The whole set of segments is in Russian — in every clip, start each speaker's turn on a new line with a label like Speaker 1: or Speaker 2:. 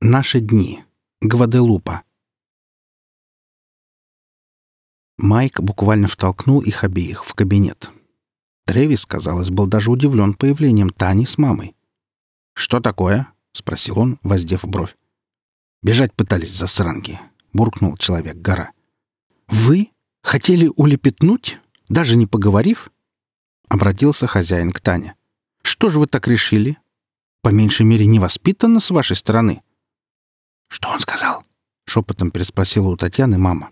Speaker 1: Наши дни. Гваделупа. Майк буквально втолкнул их обеих в кабинет. Тревис, казалось, был даже удивлен появлением Тани с мамой. «Что такое?» — спросил он, воздев бровь. «Бежать пытались засранки», — буркнул человек-гора. «Вы хотели улепетнуть, даже не поговорив?» — обратился хозяин к Тане. «Что же вы так решили? По меньшей мере, невоспитанно с вашей стороны».
Speaker 2: «Что он сказал?»
Speaker 1: — шепотом переспросила у Татьяны мама.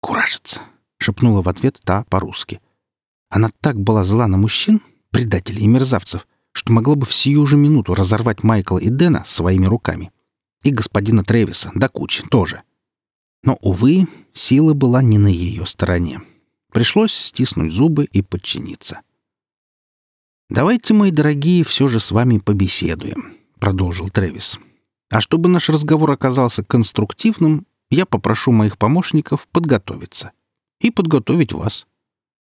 Speaker 2: «Куражится», —
Speaker 1: шепнула в ответ та по-русски. Она так была зла на мужчин, предателей и мерзавцев, что могла бы в сию же минуту разорвать Майкла и Дэна своими руками. И господина Тревиса, да кучи, тоже. Но, увы, сила была не на ее стороне. Пришлось стиснуть зубы и подчиниться. «Давайте, мои дорогие, все же с вами побеседуем», — продолжил Тревис. А чтобы наш разговор оказался конструктивным, я попрошу моих помощников подготовиться. И подготовить вас».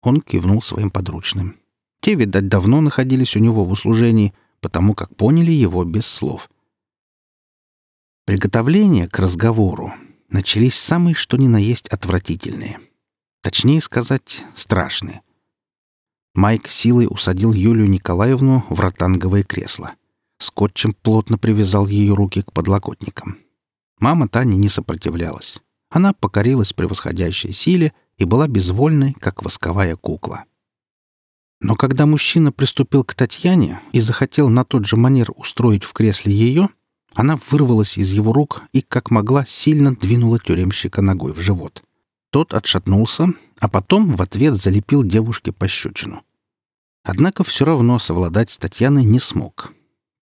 Speaker 1: Он кивнул своим подручным. Те, видать, давно находились у него в услужении, потому как поняли его без слов. Приготовления к разговору начались самые что ни на есть отвратительные. Точнее сказать, страшные. Майк силой усадил Юлию Николаевну в ротанговое кресло — скотчем плотно привязал ее руки к подлокотникам. Мама Тани не сопротивлялась. Она покорилась превосходящей силе и была безвольной, как восковая кукла. Но когда мужчина приступил к Татьяне и захотел на тот же манер устроить в кресле ее, она вырвалась из его рук и, как могла, сильно двинула тюремщика ногой в живот. Тот отшатнулся, а потом в ответ залепил девушке пощечину. Однако все равно совладать с Татьяной не смог.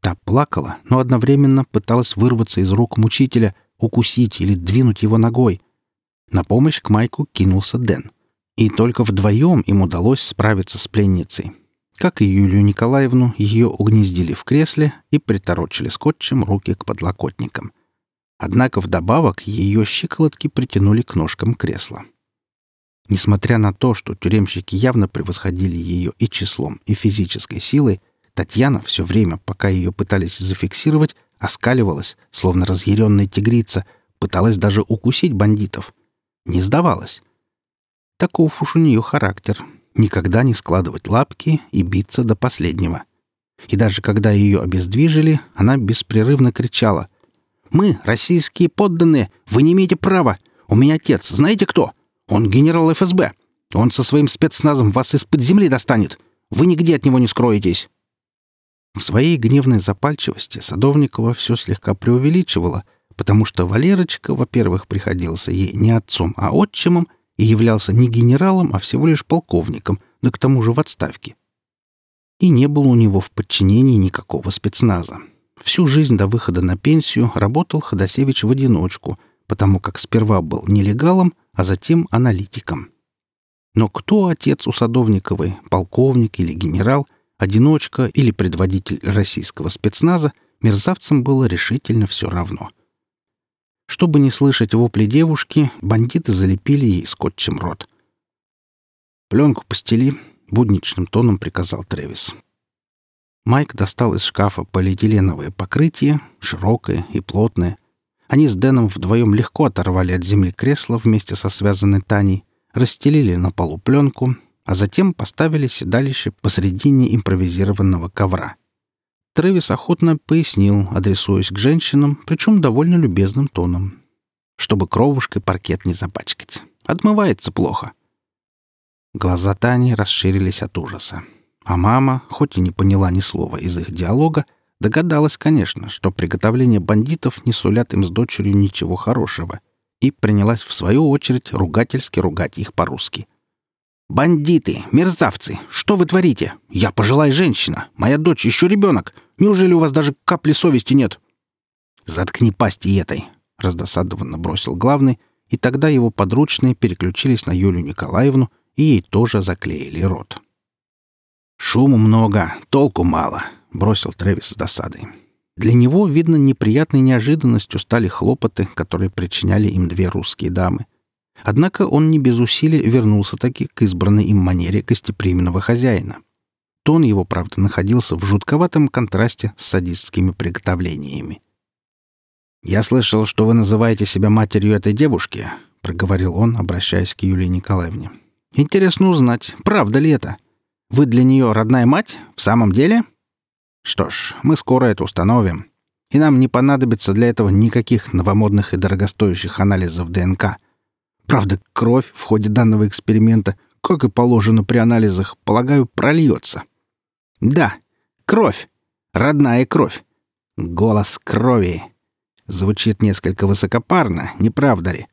Speaker 1: Та плакала, но одновременно пыталась вырваться из рук мучителя, укусить или двинуть его ногой. На помощь к Майку кинулся Дэн. И только вдвоем им удалось справиться с пленницей. Как и Юлию Николаевну, ее угнездили в кресле и приторочили скотчем руки к подлокотникам. Однако вдобавок ее щиколотки притянули к ножкам кресла. Несмотря на то, что тюремщики явно превосходили ее и числом, и физической силой, Татьяна все время, пока ее пытались зафиксировать, оскаливалась, словно разъяренная тигрица, пыталась даже укусить бандитов. Не сдавалась. Таков уж у нее характер. Никогда не складывать лапки и биться до последнего. И даже когда ее обездвижили, она беспрерывно кричала. «Мы, российские подданные, вы не имеете права! У меня отец, знаете кто? Он генерал ФСБ! Он со своим спецназом вас из-под земли достанет! Вы нигде от него не скроетесь!» В своей гневной запальчивости Садовникова все слегка преувеличивала, потому что Валерочка, во-первых, приходился ей не отцом, а отчимом и являлся не генералом, а всего лишь полковником, да к тому же в отставке. И не было у него в подчинении никакого спецназа. Всю жизнь до выхода на пенсию работал Ходосевич в одиночку, потому как сперва был нелегалом, а затем аналитиком. Но кто отец у Садовниковой, полковник или генерал, одиночка или предводитель российского спецназа, мерзавцам было решительно все равно. Чтобы не слышать вопли девушки, бандиты залепили ей скотчем рот. «Пленку постели», — будничным тоном приказал Тревис. Майк достал из шкафа полиэтиленовое покрытие, широкое и плотное. Они с Дэном вдвоем легко оторвали от земли кресло вместе со связанной Таней, расстелили на полу пленку, а затем поставили седалище посредине импровизированного ковра. Трэвис охотно пояснил, адресуясь к женщинам, причем довольно любезным тоном. Чтобы кровушкой паркет не запачкать. Отмывается плохо. Глаза Тани расширились от ужаса. А мама, хоть и не поняла ни слова из их диалога, догадалась, конечно, что приготовление бандитов не сулят им с дочерью ничего хорошего, и принялась в свою очередь ругательски ругать их по-русски — «Бандиты! Мерзавцы! Что вы творите? Я пожилая женщина! Моя дочь еще ребенок! Неужели у вас даже капли совести нет?» «Заткни пасти этой!» — раздосадованно бросил главный, и тогда его подручные переключились на Юлю Николаевну и ей тоже заклеили рот. «Шуму много, толку мало», — бросил Трэвис с досадой. Для него, видно, неприятной неожиданностью стали хлопоты, которые причиняли им две русские дамы — Однако он не без усилий вернулся таки к избранной им манере гостеприимного хозяина. Тон его, правда, находился в жутковатом контрасте с садистскими приготовлениями. «Я слышал, что вы называете себя матерью этой девушки», — проговорил он, обращаясь к Юлии Николаевне. «Интересно узнать, правда ли это? Вы для нее родная мать? В самом деле?» «Что ж, мы скоро это установим. И нам не понадобится для этого никаких новомодных и дорогостоящих анализов ДНК. Правда, кровь в ходе данного эксперимента, как и положено при анализах, полагаю, прольется. Да, кровь. Родная кровь. Голос крови. Звучит несколько высокопарно, не правда ли?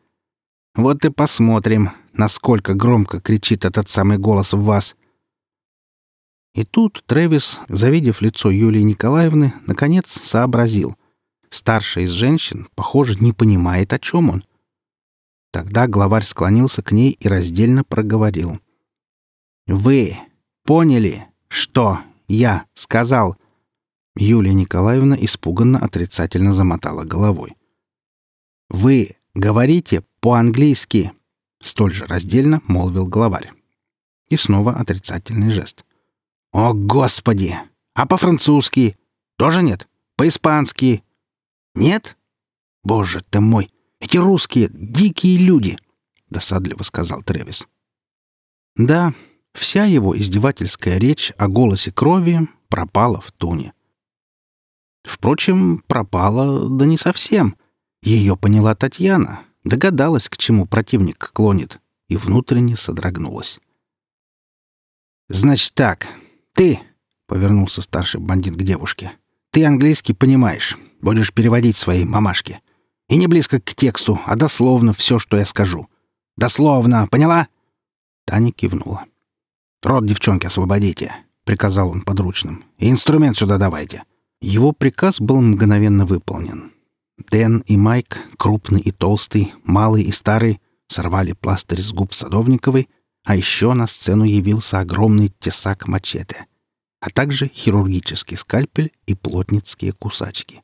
Speaker 1: Вот и посмотрим, насколько громко кричит этот самый голос в вас. И тут Трэвис, завидев лицо Юлии Николаевны, наконец сообразил. Старшая из женщин, похоже, не понимает, о чем он. Тогда главарь склонился к ней и раздельно проговорил. «Вы поняли, что я сказал?» Юлия Николаевна испуганно отрицательно замотала головой. «Вы говорите по-английски!» Столь же раздельно молвил главарь. И снова отрицательный жест. «О, Господи! А по-французски? Тоже нет? По-испански? Нет? Боже ты мой! Эти русские — дикие люди!» — досадливо сказал Тревис. Да, вся его издевательская речь о голосе крови пропала в туне. Впрочем, пропала, да не совсем. Ее поняла Татьяна, догадалась, к чему противник клонит, и внутренне содрогнулась. «Значит так, ты...» — повернулся старший бандит к девушке. «Ты английский понимаешь, будешь переводить своей мамашке. И не близко к тексту, а дословно все, что я скажу. Дословно, поняла?» Таня кивнула. «Рот девчонки освободите», — приказал он подручным. «И инструмент сюда давайте». Его приказ был мгновенно выполнен. Дэн и Майк, крупный и толстый, малый и старый, сорвали пластырь с губ Садовниковой, а еще на сцену явился огромный тесак мачете, а также хирургический скальпель и плотницкие кусачки.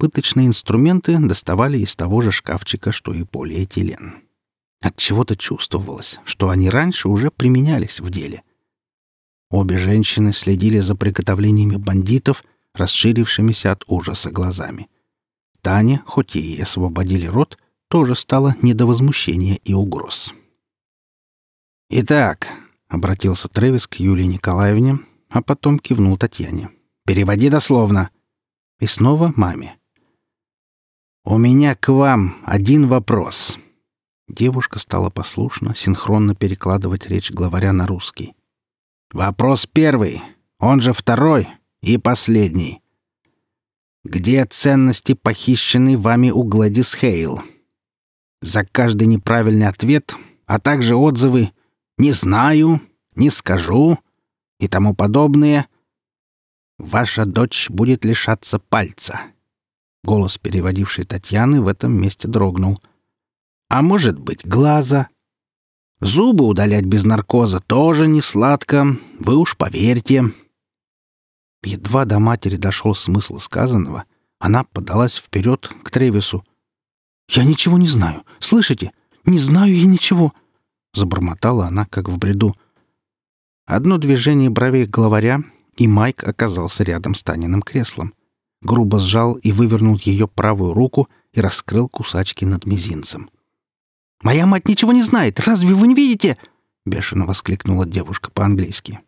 Speaker 1: Пыточные инструменты доставали из того же шкафчика, что и полиэтилен. От чего-то чувствовалось, что они раньше уже применялись в деле. Обе женщины следили за приготовлениями бандитов, расширившимися от ужаса глазами. Таня, хоть и освободили рот, тоже стала не до возмущения и угроз. «Итак», — обратился Трэвис к Юлии Николаевне, а потом кивнул Татьяне. «Переводи дословно». И снова маме. «У меня к вам один вопрос». Девушка стала послушно, синхронно перекладывать речь главаря на русский. «Вопрос первый, он же второй и последний. Где ценности, похищенные вами у Гладис Хейл? За каждый неправильный ответ, а также отзывы «не знаю», «не скажу» и тому подобное, ваша дочь будет лишаться пальца. Голос переводившей Татьяны в этом месте дрогнул. А может быть, глаза. Зубы удалять без наркоза тоже не сладко, вы уж поверьте. Едва до матери дошел смысл сказанного, она подалась вперед к Тревису. «Я ничего не знаю. Слышите? Не знаю я ничего!» Забормотала она, как в бреду. Одно движение бровей главаря, и Майк оказался рядом с Таниным креслом. Грубо сжал и вывернул ее правую руку и раскрыл кусачки над мизинцем. «Моя мать ничего не знает! Разве вы не видите?» — бешено воскликнула девушка по-английски.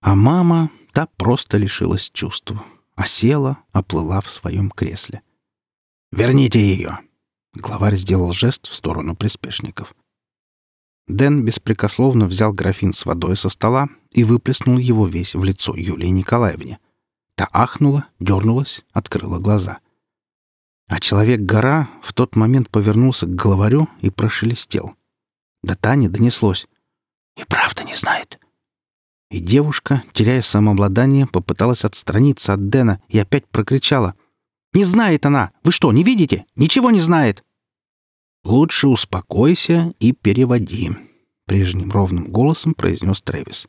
Speaker 1: А мама Та просто лишилась чувств, а села, оплыла в своем кресле. «Верните ее!» Главарь сделал жест в сторону приспешников. Дэн беспрекословно взял графин с водой со стола и выплеснул его весь в лицо Юлии Николаевне. Та ахнула, дернулась, открыла глаза. А человек-гора в тот момент повернулся к главарю и прошелестел. До Тани донеслось. «И правда не знает. И девушка, теряя самообладание, попыталась отстраниться от Дэна и опять прокричала. «Не знает она! Вы что, не видите? Ничего не знает!» «Лучше успокойся и переводи», — прежним ровным голосом произнес Трэвис.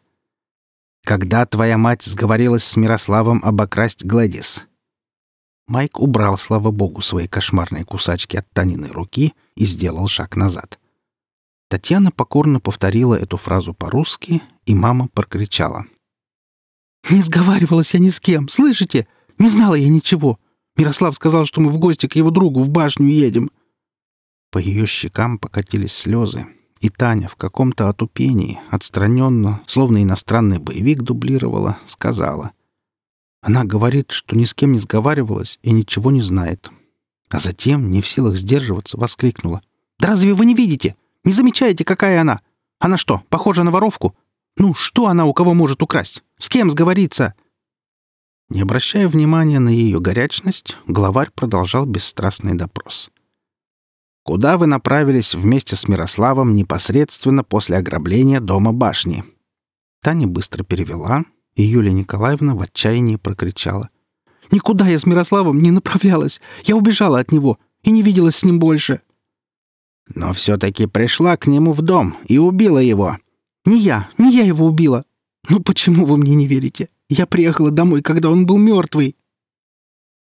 Speaker 1: «Когда твоя мать сговорилась с Мирославом обокрасть Глэдис?» Майк убрал, слава богу, свои кошмарные кусачки от Таниной руки и сделал шаг назад. Татьяна покорно повторила эту фразу по-русски, и мама прокричала. «Не сговаривалась я ни с кем, слышите? Не знала я ничего. Мирослав сказал, что мы в гости к его другу в башню едем». По ее щекам покатились слезы, и Таня в каком-то отупении, отстраненно, словно иностранный боевик дублировала, сказала. Она говорит, что ни с кем не сговаривалась и ничего не знает. А затем, не в силах сдерживаться, воскликнула. «Да разве вы не видите? Не замечаете, какая она? Она что, похожа на воровку? Ну, что она у кого может украсть? С кем сговориться?» Не обращая внимания на ее горячность, главарь продолжал бесстрастный допрос. «Куда вы направились вместе с Мирославом непосредственно после ограбления дома башни?» Таня быстро перевела, и Юлия Николаевна в отчаянии прокричала. «Никуда я с Мирославом не направлялась! Я убежала от него и не виделась с ним больше!» «Но все-таки пришла к нему в дом и убила его!» «Не я! Не я его убила! Ну почему вы мне не верите? Я приехала домой, когда он был мертвый!»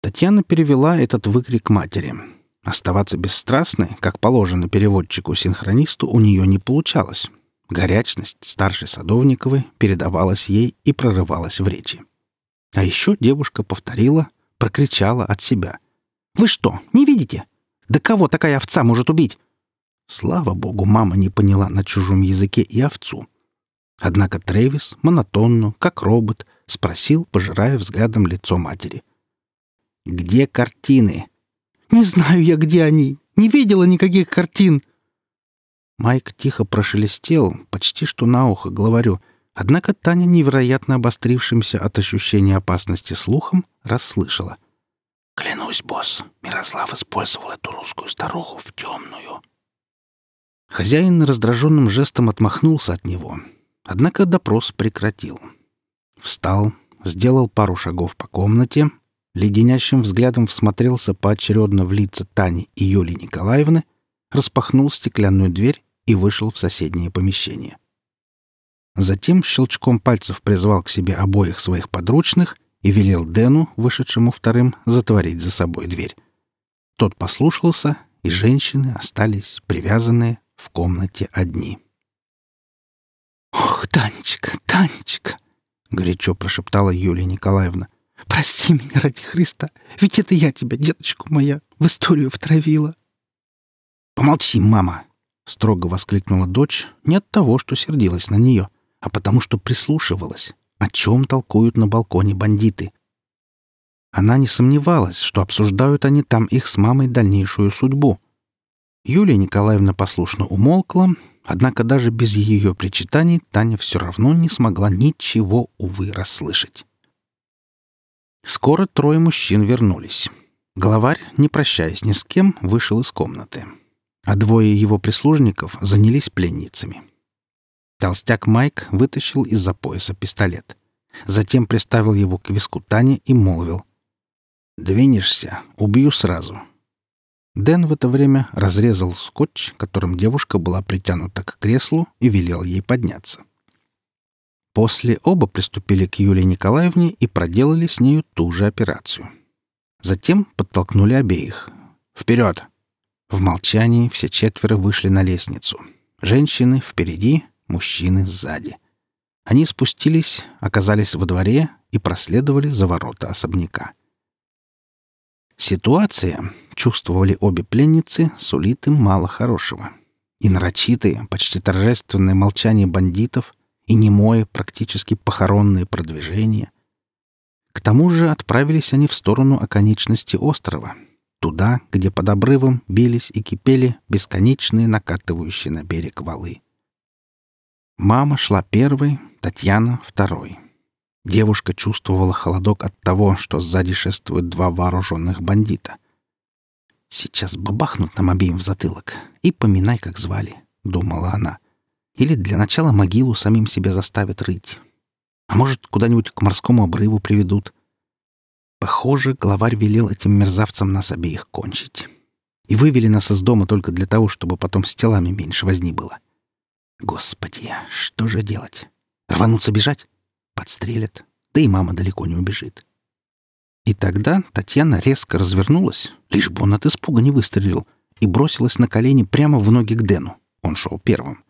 Speaker 1: Татьяна перевела этот выкрик матери. Оставаться бесстрастной, как положено переводчику-синхронисту, у нее не получалось. Горячность старшей Садовниковой передавалась ей и прорывалась в речи. А еще девушка повторила, прокричала от себя. «Вы что, не видите? Да кого такая овца может убить?» Слава богу, мама не поняла на чужом языке и овцу. Однако Трэвис монотонно, как робот, спросил, пожирая взглядом лицо матери. «Где картины?» «Не знаю я, где они. Не видела никаких картин». Майк тихо прошелестел, почти что на ухо главарю, однако Таня, невероятно обострившимся от ощущения опасности слухом, расслышала.
Speaker 2: «Клянусь, босс, Мирослав использовал эту русскую старуху в темную».
Speaker 1: Хозяин раздраженным жестом отмахнулся от него, однако допрос прекратил. Встал, сделал пару шагов по комнате, леденящим взглядом всмотрелся поочередно в лица Тани и Юлии Николаевны, распахнул стеклянную дверь и вышел в соседнее помещение. Затем щелчком пальцев призвал к себе обоих своих подручных и велел Дэну, вышедшему вторым, затворить за собой дверь. Тот послушался, и женщины остались привязанные в комнате одни.
Speaker 3: «Ох, Танечка, Танечка!» — горячо прошептала Юлия Николаевна. «Прости меня ради Христа, ведь это я тебя, деточку моя, в историю втравила».
Speaker 1: «Помолчи, мама!» — строго воскликнула дочь не от того, что сердилась на нее, а потому что прислушивалась, о чем толкуют на балконе бандиты. Она не сомневалась, что обсуждают они там их с мамой дальнейшую судьбу. Юлия Николаевна послушно умолкла, однако даже без ее причитаний Таня все равно не смогла ничего, увы, расслышать. Скоро трое мужчин вернулись. Главарь, не прощаясь ни с кем, вышел из комнаты а двое его прислужников занялись пленницами. Толстяк Майк вытащил из-за пояса пистолет. Затем приставил его к виску Тани и молвил. «Двинешься, убью сразу». Дэн в это время разрезал скотч, которым девушка была притянута к креслу, и велел ей подняться. После оба приступили к Юлии Николаевне и проделали с нею ту же операцию. Затем подтолкнули обеих. «Вперед!» В молчании все четверо вышли на лестницу. Женщины впереди, мужчины сзади. Они спустились, оказались во дворе и проследовали за ворота особняка. Ситуация, чувствовали обе пленницы, сулит им мало хорошего. И нарочитые, почти торжественное молчание бандитов, и немое, практически похоронное продвижение. К тому же отправились они в сторону оконечности острова, туда, где под обрывом бились и кипели бесконечные накатывающие на берег валы. Мама шла первой, Татьяна — второй. Девушка чувствовала холодок от того, что сзади шествуют два вооруженных бандита. «Сейчас бабахнут нам обеим в затылок и поминай, как звали», — думала она. «Или для начала могилу самим себе заставят рыть. А может, куда-нибудь к морскому обрыву приведут. Похоже, главарь велел этим мерзавцам нас обеих кончить. И вывели нас из дома только для того, чтобы потом с телами меньше возни было. Господи, что же делать? Рвануться бежать? Подстрелят. Да и мама далеко не убежит. И тогда Татьяна резко развернулась, лишь бы он от испуга не выстрелил, и бросилась на колени прямо в ноги к Дэну. Он шел первым.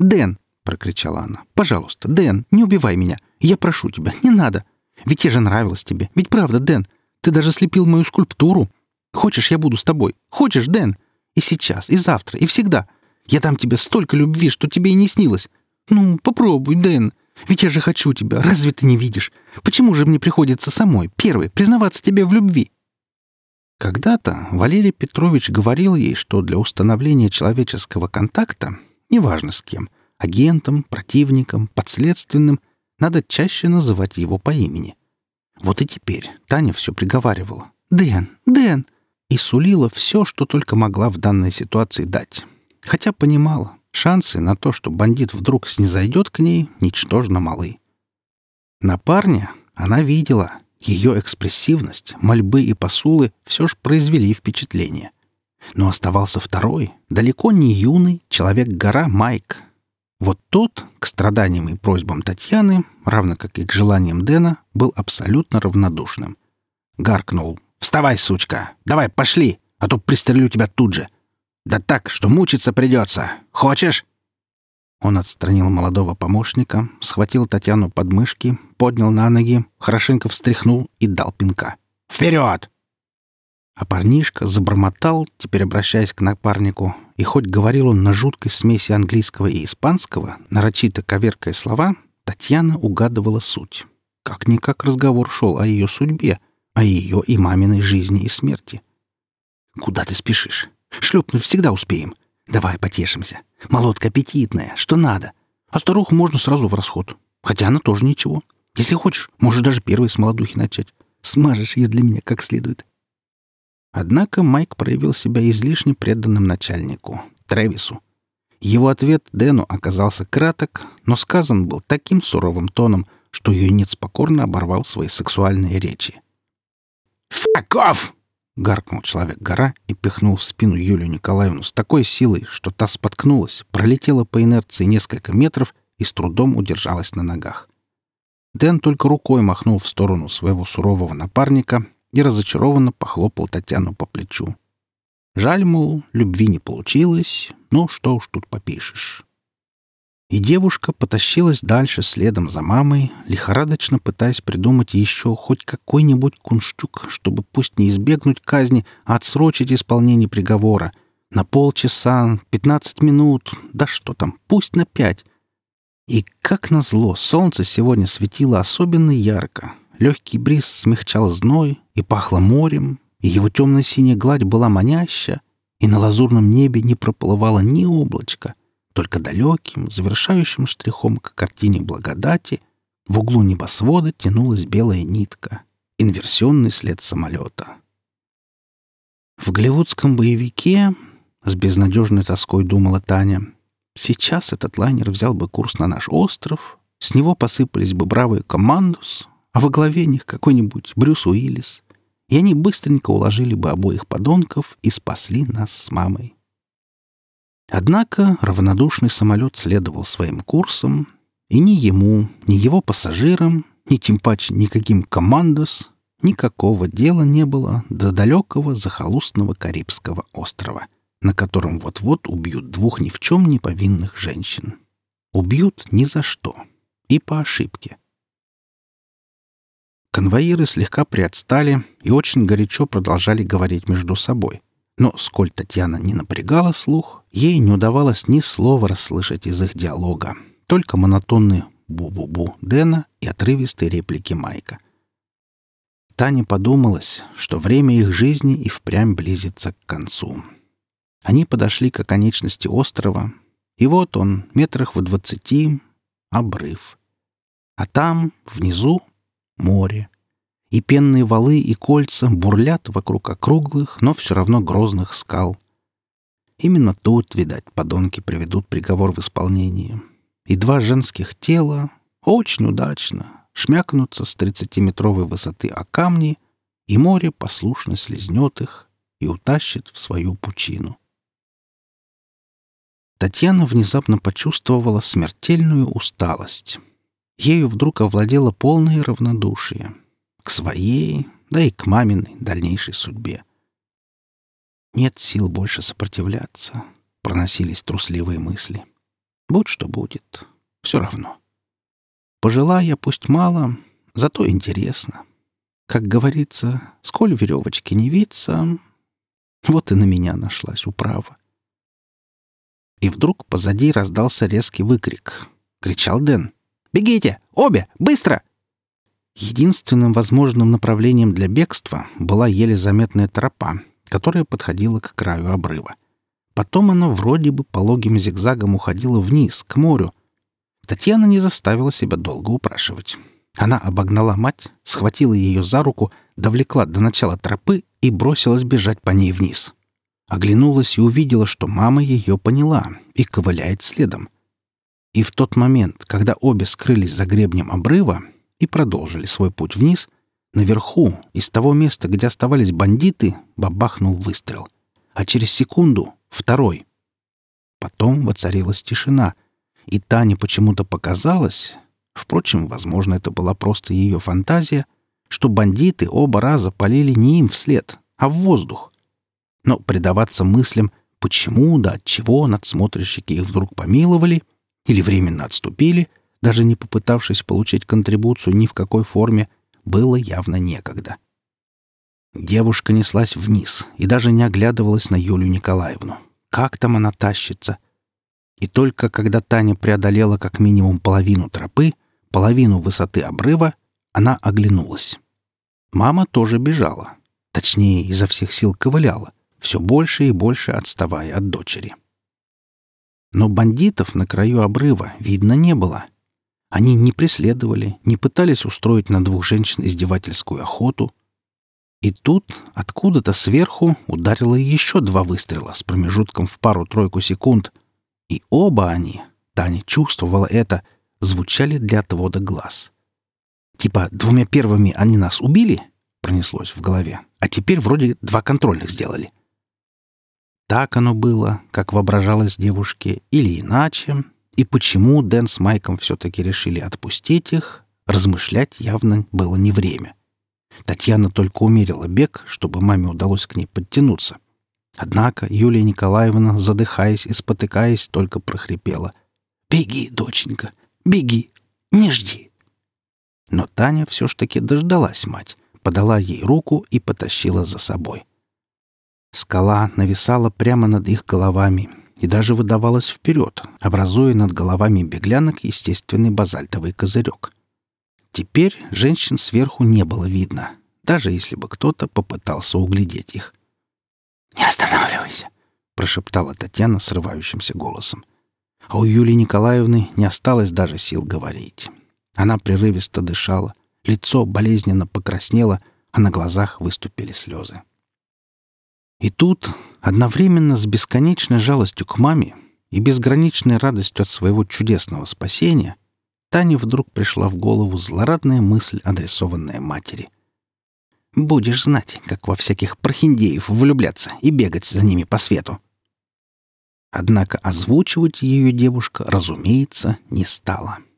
Speaker 1: «Дэн!» — прокричала она. «Пожалуйста, Дэн, не убивай меня! Я прошу тебя, не надо! Ведь я же нравилась тебе. Ведь правда, Дэн? Ты даже слепил мою скульптуру. Хочешь, я буду с тобой? Хочешь, Дэн? И сейчас, и завтра, и всегда. Я дам тебе столько любви, что тебе и не снилось. Ну, попробуй, Дэн. Ведь я же хочу тебя. Разве ты не видишь? Почему же мне приходится самой, первой, признаваться тебе в любви?» Когда-то Валерий Петрович говорил ей, что для установления человеческого контакта, неважно с кем, агентом, противником, подследственным, надо чаще называть его по имени. Вот и теперь Таня все приговаривала. «Дэн! Дэн!» и сулила все, что только могла в данной ситуации дать. Хотя понимала, шансы на то, что бандит вдруг снизойдет к ней, ничтожно малы. На парня она видела, ее экспрессивность, мольбы и посулы все же произвели впечатление. Но оставался второй, далеко не юный, человек-гора Майк. Вот тот, к страданиям и просьбам Татьяны, равно как и к желаниям Дэна, был абсолютно равнодушным. Гаркнул «Вставай, сучка! Давай, пошли, а то пристрелю тебя тут же! Да так, что мучиться придется! Хочешь?» Он отстранил молодого помощника, схватил Татьяну под мышки, поднял на ноги, хорошенько встряхнул и дал пинка. «Вперед!» А парнишка забормотал, теперь обращаясь к напарнику, и хоть говорил он на жуткой смеси английского и испанского, нарочито коверкая слова, Татьяна угадывала суть. Как-никак разговор шел о ее судьбе — о ее и маминой жизни и смерти. «Куда ты спешишь? Шлепнуть всегда успеем. Давай потешимся. Молотка аппетитная, что надо. А старуху можно сразу в расход. Хотя она тоже ничего. Если хочешь, можешь даже первой с молодухи начать. Смажешь ее для меня как следует». Однако Майк проявил себя излишне преданным начальнику, Трэвису. Его ответ Дэну оказался краток, но сказан был таким суровым тоном, что юнец покорно оборвал свои сексуальные речи.
Speaker 2: «Факов!»
Speaker 1: — гаркнул человек-гора и пихнул в спину Юлию Николаевну с такой силой, что та споткнулась, пролетела по инерции несколько метров и с трудом удержалась на ногах. Дэн только рукой махнул в сторону своего сурового напарника и разочарованно похлопал Татьяну по плечу. Жаль, мол, любви не получилось, но что уж тут попишешь. И девушка потащилась дальше следом за мамой, лихорадочно пытаясь придумать еще хоть какой-нибудь кунштюк, чтобы пусть не избегнуть казни, а отсрочить исполнение приговора. На полчаса, пятнадцать минут, да что там, пусть на пять. И, как назло, солнце сегодня светило особенно ярко. Легкий бриз смягчал зной и пахло морем, и его темно-синяя гладь была маняща, и на лазурном небе не проплывало ни облачка. Только далеким, завершающим штрихом к картине благодати в углу небосвода тянулась белая нитка, инверсионный след самолета. В голливудском боевике, с безнадежной тоской думала Таня, сейчас этот лайнер взял бы курс на наш остров, с него посыпались бы бравые командос, а во главе них какой-нибудь Брюс Уиллис, и они быстренько уложили бы обоих подонков и спасли нас с мамой. Однако равнодушный самолет следовал своим курсом, и ни ему, ни его пассажирам, ни тем паче никаким командос никакого дела не было до далекого захолустного Карибского острова, на котором вот-вот убьют двух ни в чем не повинных женщин. Убьют ни за что. И по ошибке. Конвоиры слегка приотстали и очень горячо продолжали говорить между собой — но, сколь Татьяна не напрягала слух, ей не удавалось ни слова расслышать из их диалога, только монотонные «бу-бу-бу» Дэна и отрывистые реплики Майка. Таня подумалась, что время их жизни и впрямь близится к концу. Они подошли к оконечности острова, и вот он, метрах в двадцати, обрыв. А там, внизу, море и пенные валы и кольца бурлят вокруг округлых, но все равно грозных скал. Именно тут, видать, подонки приведут приговор в исполнение. И два женских тела очень удачно шмякнутся с тридцатиметровой высоты о камни, и море послушно слезнет их и утащит в свою пучину. Татьяна внезапно почувствовала смертельную усталость. Ею вдруг овладело полное равнодушие — к своей, да и к маминой дальнейшей судьбе. Нет сил больше сопротивляться, проносились трусливые мысли. Будь что будет, все равно. Пожила я пусть мало, зато интересно. как говорится, сколь веревочки не виться, вот и на меня нашлась управа. И вдруг позади раздался резкий выкрик. Кричал Дэн. «Бегите! Обе! Быстро!» Единственным возможным направлением для бегства была еле заметная тропа, которая подходила к краю обрыва. Потом она вроде бы пологим зигзагом уходила вниз, к морю. Татьяна не заставила себя долго упрашивать. Она обогнала мать, схватила ее за руку, довлекла до начала тропы и бросилась бежать по ней вниз. Оглянулась и увидела, что мама ее поняла и ковыляет следом. И в тот момент, когда обе скрылись за гребнем обрыва и продолжили свой путь вниз, наверху, из того места, где оставались бандиты, бабахнул выстрел. А через секунду — второй. Потом воцарилась тишина, и Тане почему-то показалось, впрочем, возможно, это была просто ее фантазия, что бандиты оба раза полили не им вслед, а в воздух. Но предаваться мыслям, почему да от чего надсмотрщики их вдруг помиловали или временно отступили, даже не попытавшись получить контрибуцию ни в какой форме, было явно некогда. Девушка неслась вниз и даже не оглядывалась на Юлю Николаевну. Как там она тащится? И только когда Таня преодолела как минимум половину тропы, половину высоты обрыва, она оглянулась. Мама тоже бежала. Точнее, изо всех сил ковыляла все больше и больше отставая от дочери. Но бандитов на краю обрыва видно не было. Они не преследовали, не пытались устроить на двух женщин издевательскую охоту. И тут откуда-то сверху ударило еще два выстрела с промежутком в пару-тройку секунд, и оба они, Таня чувствовала это, звучали для отвода глаз. Типа двумя первыми они нас убили, пронеслось в голове, а теперь вроде два контрольных сделали. Так оно было, как воображалось девушке, или иначе, и почему Дэн с Майком все-таки решили отпустить их, размышлять явно было не время. Татьяна только умерила бег, чтобы маме удалось к ней подтянуться. Однако Юлия Николаевна, задыхаясь и спотыкаясь, только прохрипела. «Беги, доченька, беги, не жди!» Но Таня все ж таки дождалась мать, подала ей руку и потащила за собой. Скала нависала прямо над их головами и даже выдавалась вперед, образуя над головами беглянок естественный базальтовый козырек. Теперь женщин сверху не было видно, даже если бы кто-то попытался углядеть их.
Speaker 2: «Не останавливайся!» — прошептала
Speaker 1: Татьяна срывающимся голосом. А у Юлии Николаевны не осталось даже сил говорить. Она прерывисто дышала, лицо болезненно покраснело, а на глазах выступили слезы. И тут, одновременно с бесконечной жалостью к маме и безграничной радостью от своего чудесного спасения, Тане вдруг пришла в голову злорадная мысль, адресованная матери. «Будешь знать, как во всяких прохиндеев влюбляться и бегать за ними по свету». Однако озвучивать ее девушка, разумеется, не стала. —